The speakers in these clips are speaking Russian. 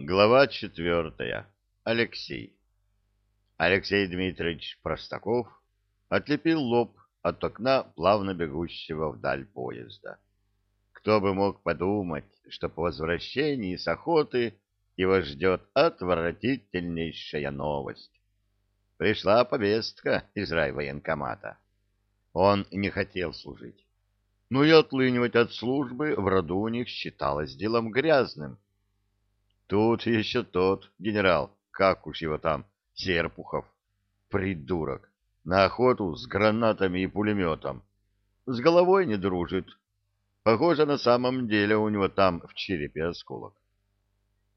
Глава четвертая. Алексей. Алексей Дмитриевич Простаков отлепил лоб от окна плавно бегущего вдаль поезда. Кто бы мог подумать, что по возвращении с охоты его ждет отвратительнейшая новость. Пришла повестка из райвоенкомата. Он не хотел служить. Но и отлынивать от службы в роду у них считалось делом грязным Тут еще тот генерал, как уж его там, Серпухов, придурок, на охоту с гранатами и пулеметом. С головой не дружит. Похоже, на самом деле у него там в черепе осколок.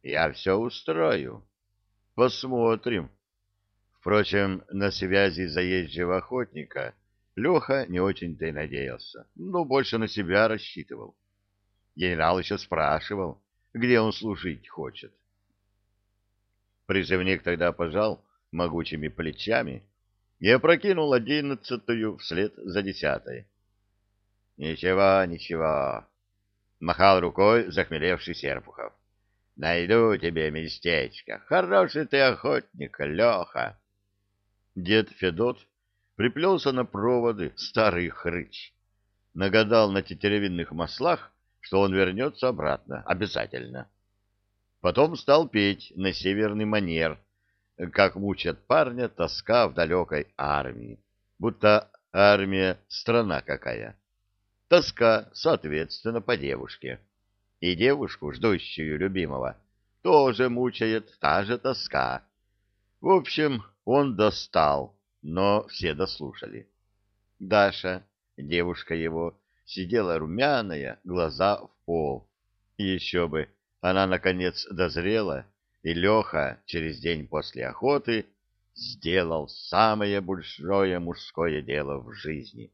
Я все устрою. Посмотрим. Впрочем, на связи заезжего охотника Леха не очень-то и надеялся, но больше на себя рассчитывал. Генерал еще спрашивал, где он служить хочет. Призывник тогда пожал могучими плечами и опрокинул одиннадцатую вслед за десятой. — Ничего, ничего, — махал рукой захмелевший Серпухов. — Найду тебе местечко. Хороший ты охотник, Леха. Дед Федот приплелся на проводы старый хрыч. Нагадал на тетеревинных маслах что он вернется обратно, обязательно. Потом стал петь на северный манер, как мучат парня тоска в далекой армии, будто армия — страна какая. Тоска, соответственно, по девушке. И девушку, ждущую любимого, тоже мучает та же тоска. В общем, он достал, но все дослушали. Даша, девушка его, сидела румяная, глаза в пол. Еще бы, она, наконец, дозрела, и Леха через день после охоты сделал самое большое мужское дело в жизни.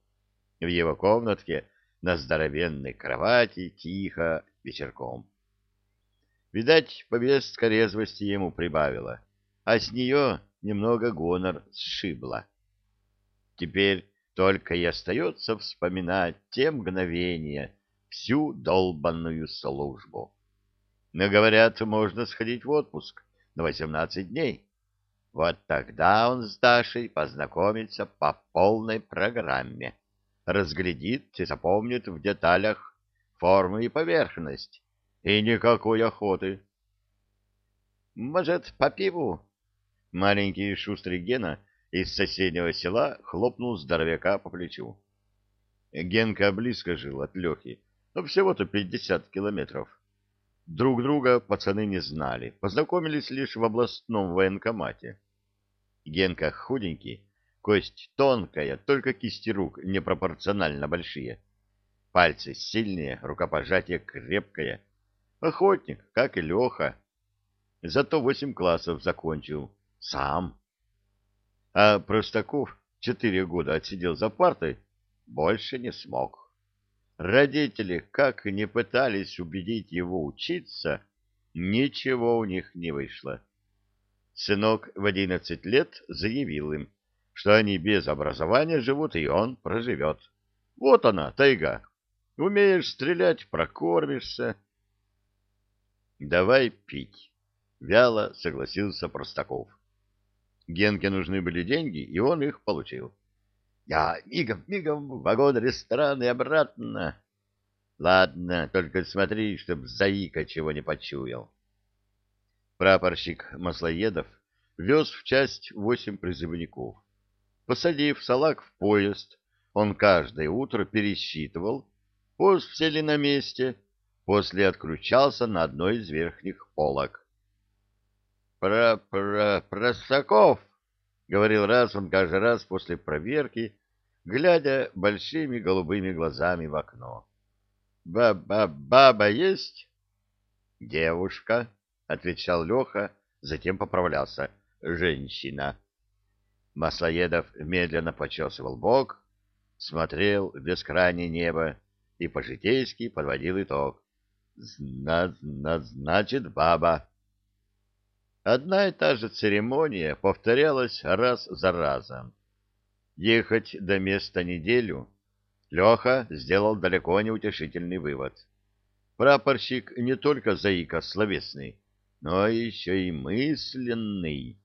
В его комнатке на здоровенной кровати тихо вечерком. Видать, повестка резвости ему прибавила, а с нее немного гонор сшибла. Теперь только и остается вспоминать те мгновения, всю долбанную службу. Но, говорят, можно сходить в отпуск на 18 дней. Вот тогда он с Дашей познакомится по полной программе, разглядит и запомнит в деталях форму и поверхность, и никакой охоты. «Может, по пиву?» Маленький шустрый Гена из соседнего села хлопнул здоровяка по плечу. Генка близко жил от Лехи, но всего-то пятьдесят километров. Друг друга пацаны не знали, познакомились лишь в областном военкомате. Генка худенький, кость тонкая, только кисти рук непропорционально большие. Пальцы сильные, рукопожатие крепкое. Охотник, как и Леха. Зато восемь классов закончил. Сам а Простаков четыре года отсидел за партой, больше не смог. Родители, как не пытались убедить его учиться, ничего у них не вышло. Сынок в одиннадцать лет заявил им, что они без образования живут, и он проживет. Вот она, тайга. Умеешь стрелять, прокормишься. Давай пить, вяло согласился Простаков. Генке нужны были деньги, и он их получил. Я мигом, мигом в вагон, ресторан и обратно. Ладно, только смотри, чтоб Заика чего не почуял. Прапорщик Маслоедов вез в часть восемь призывников. Посадив салак в поезд, он каждое утро пересчитывал, поезд все ли на месте, после отключался на одной из верхних полок. Про, про, Просаков, говорил раз он каждый раз после проверки, глядя большими голубыми глазами в окно. Баба, баба есть? Девушка, отвечал Леха, затем поправлялся. Женщина. Маслоедов медленно почесывал бок, смотрел в бескрайнее небо и по-житейски подводил итог. Зна, значит, баба. Одна и та же церемония повторялась раз за разом. Ехать до места неделю Леха сделал далеко не утешительный вывод. Прапорщик не только заика словесный, но еще и мысленный.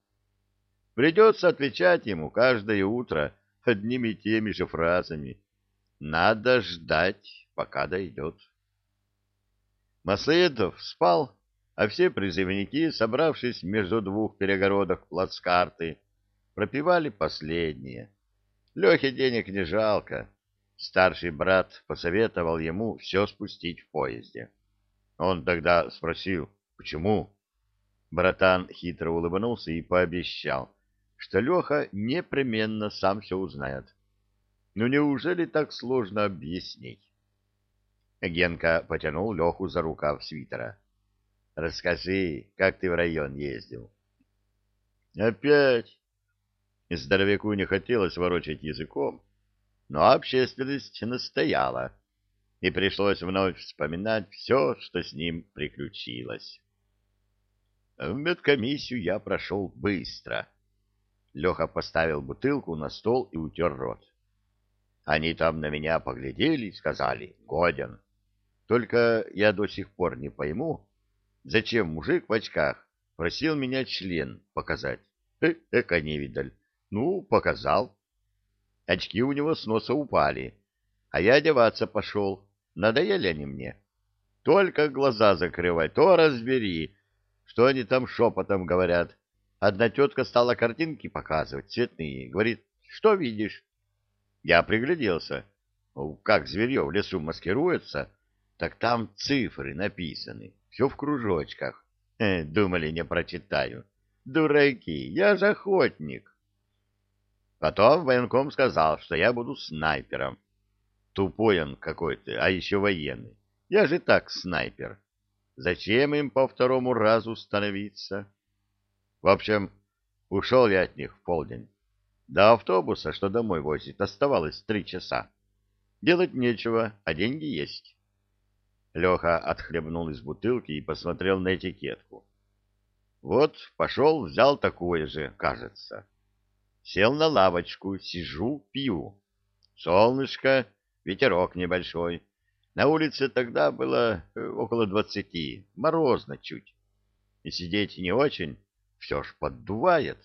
Придется отвечать ему каждое утро одними и теми же фразами. Надо ждать, пока дойдет. Маслоедов спал, а все призывники, собравшись между двух перегородок плацкарты, пропивали последнее. Лехе денег не жалко. Старший брат посоветовал ему все спустить в поезде. Он тогда спросил, почему? Братан хитро улыбнулся и пообещал, что Леха непременно сам все узнает. Ну неужели так сложно объяснить? Генка потянул Леху за рукав свитера. «Расскажи, как ты в район ездил?» «Опять?» Здоровяку не хотелось ворочать языком, но общественность настояла, и пришлось вновь вспоминать все, что с ним приключилось. В медкомиссию я прошел быстро. Леха поставил бутылку на стол и утер рот. Они там на меня поглядели и сказали «Годен». Только я до сих пор не пойму, зачем мужик в очках просил меня член показать. Э, эка невидаль. Ну, показал. Очки у него с носа упали, а я одеваться пошел. Надоели они мне. Только глаза закрывай, то разбери, что они там шепотом говорят. Одна тетка стала картинки показывать, цветные. Говорит, что видишь? Я пригляделся. Как зверье в лесу маскируется, так там цифры написаны, все в кружочках. Э, думали, не прочитаю. Дураки, я же охотник. Потом военком сказал, что я буду снайпером. Тупой он какой-то, а еще военный. Я же так снайпер. Зачем им по второму разу становиться? В общем, ушел я от них в полдень. До автобуса, что домой возит, оставалось три часа. Делать нечего, а деньги есть. Леха отхлебнул из бутылки и посмотрел на этикетку. Вот, пошел, взял такое же, кажется. Сел на лавочку, сижу, пью. Солнышко, ветерок небольшой. На улице тогда было э, около двадцати, морозно чуть. И сидеть не очень, все ж поддувает.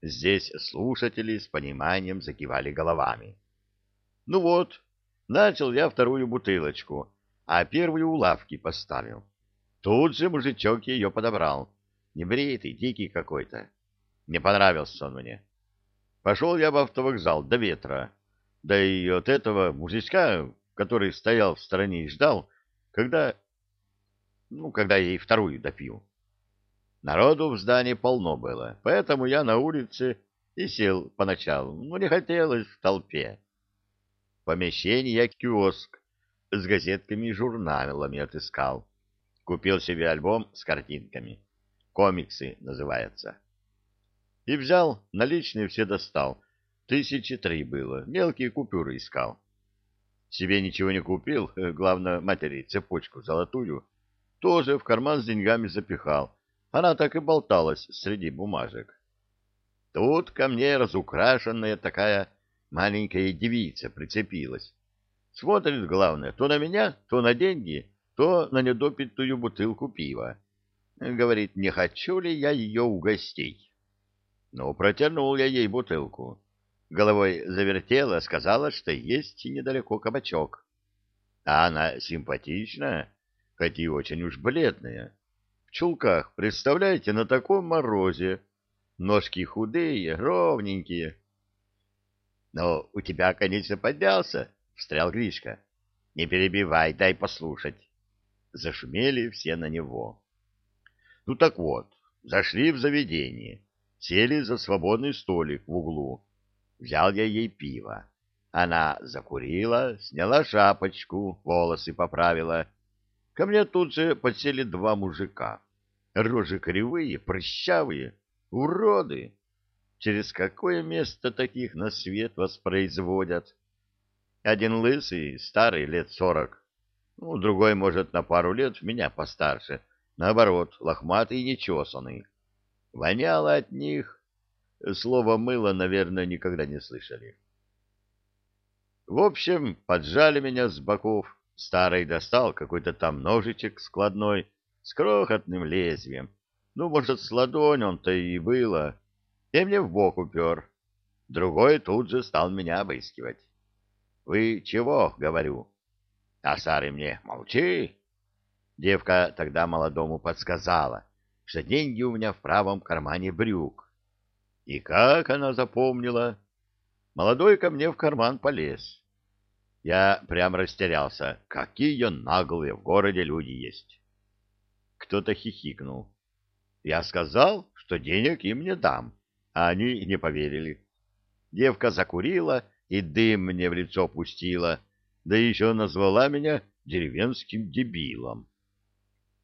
Здесь слушатели с пониманием закивали головами. Ну вот, начал я вторую бутылочку, а первую у лавки поставил. Тут же мужичок ее подобрал. Небритый, дикий какой-то. Не понравился он мне. Пошел я в автовокзал до ветра. Да и от этого мужичка который стоял в стороне и ждал, когда... Ну, когда я и вторую допью. Народу в здании полно было, поэтому я на улице и сел поначалу, ну, не хотелось в толпе. Помещение я киоск с газетками и журналами отыскал. Купил себе альбом с картинками. «Комиксы» называется. И взял, наличные все достал. Тысячи три было, мелкие купюры искал. Себе ничего не купил, главное, матери цепочку золотую, тоже в карман с деньгами запихал. Она так и болталась среди бумажек. Тут ко мне разукрашенная такая маленькая девица прицепилась. Смотрит, главное, то на меня, то на деньги, то на недопитую бутылку пива. Говорит, не хочу ли я ее угостить. Ну, протянул я ей бутылку головой завертела, сказала, что есть недалеко кабачок. А она симпатичная, хоть и очень уж бледная. В чулках, представляете, на таком морозе. Ножки худые, ровненькие. — Но у тебя, конечно, поднялся, — встрял Гришка. — Не перебивай, дай послушать. Зашумели все на него. Ну так вот, зашли в заведение, сели за свободный столик в углу Взял я ей пиво. Она закурила, сняла шапочку, волосы поправила. Ко мне тут же подсели два мужика. Рожи кривые, прыщавые, уроды. Через какое место таких на свет воспроизводят? Один лысый, старый, лет сорок. Ну, другой, может, на пару лет меня постарше. Наоборот, лохматый и нечесанный. Воняло от них Слово «мыло», наверное, никогда не слышали. В общем, поджали меня с боков. Старый достал какой-то там ножичек складной, с крохотным лезвием. Ну, может, с ладонь он-то и было. И мне в бок упер. Другой тут же стал меня обыскивать. «Вы чего?» — говорю. А старый мне «Молчи!» Девка тогда молодому подсказала, что деньги у меня в правом кармане брюк. И как она запомнила? Молодой ко мне в карман полез. Я прям растерялся. Какие наглые в городе люди есть. Кто-то хихикнул. Я сказал, что денег им не дам, а они не поверили. Девка закурила и дым мне в лицо пустила, да еще назвала меня деревенским дебилом.